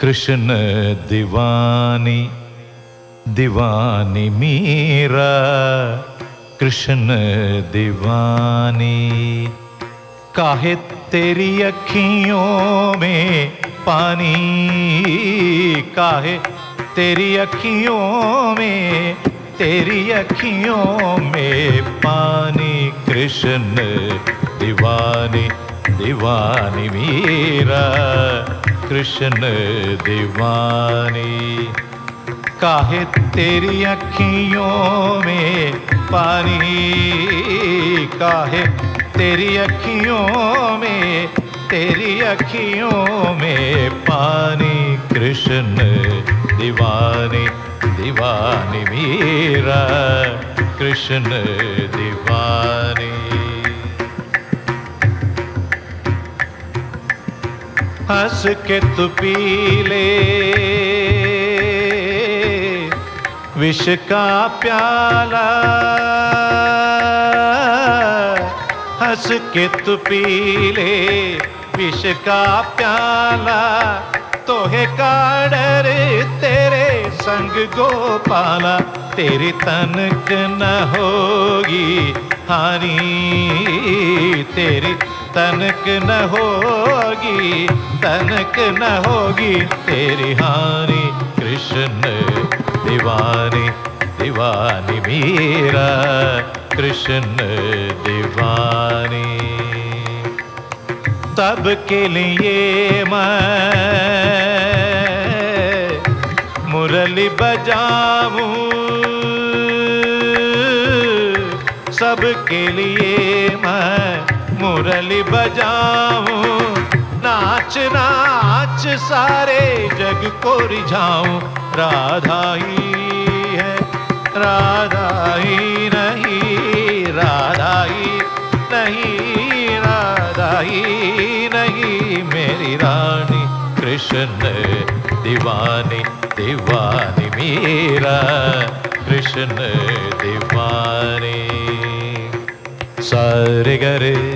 कृष्ण दीवानी दीवानी मीरा, कृष्ण दीवानी। काहे तेरी अखियों में पानी, काहे तेरी अखियों में, तेरी अखियों में पानी, कृष्ण दीवानी दीवानी मीरा। कृष्ण दीवानी, काहे तेरी अखियों में पानी? काहे तेरी अखियों में, तेरी अखियों में पानी? कृष्ण दीवानी दीवानी मीरा, कृष्ण दीवानी। हंस के तू पी ले। विष का प्याला। हंस के तू पी ले। विष का प्याला। तोहे का डर तेरे संग गोपाला। तेरी तनक न होगी हानि तेरी तनक न होगी, तनक न होगी तेरी हानि कृष्ण दीवानी दीवानी मेरा कृष्ण दीवानी। तब के लिए मैं मुरली बजाऊं सबके लिए मैं मुरली बजाऊं, नाच नाच सारे जग को रिझाऊं। राधा ही है, राधा ही नहीं, राधा ही नहीं, राधा ही नहीं। मेरी रानी कृष्ण दीवानी दीवानी मेरा, कृष्ण दीवानी। सारे गरे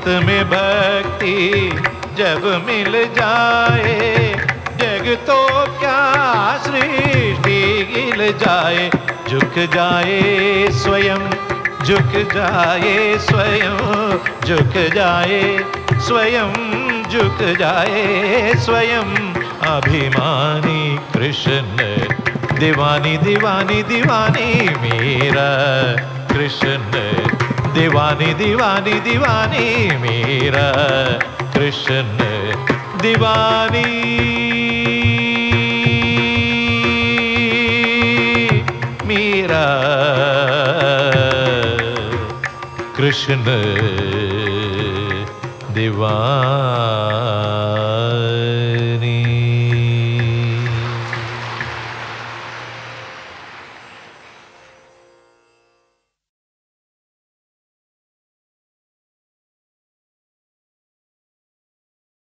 प्रीत में भक्ति जब मिल जाए, जग तो क्या सृष्टि गिल जाए। झुक जाए स्वयं, झुक जाए स्वयं, झुक जाए स्वयं, झुक जाए स्वयं। अभिमानी कृष्ण, दीवानी दीवानी दीवानी मेरा कृष्ण। दीवानी दीवानी दीवानी मेरा कृष्ण दीवानी। मेरा कृष्ण दीवानी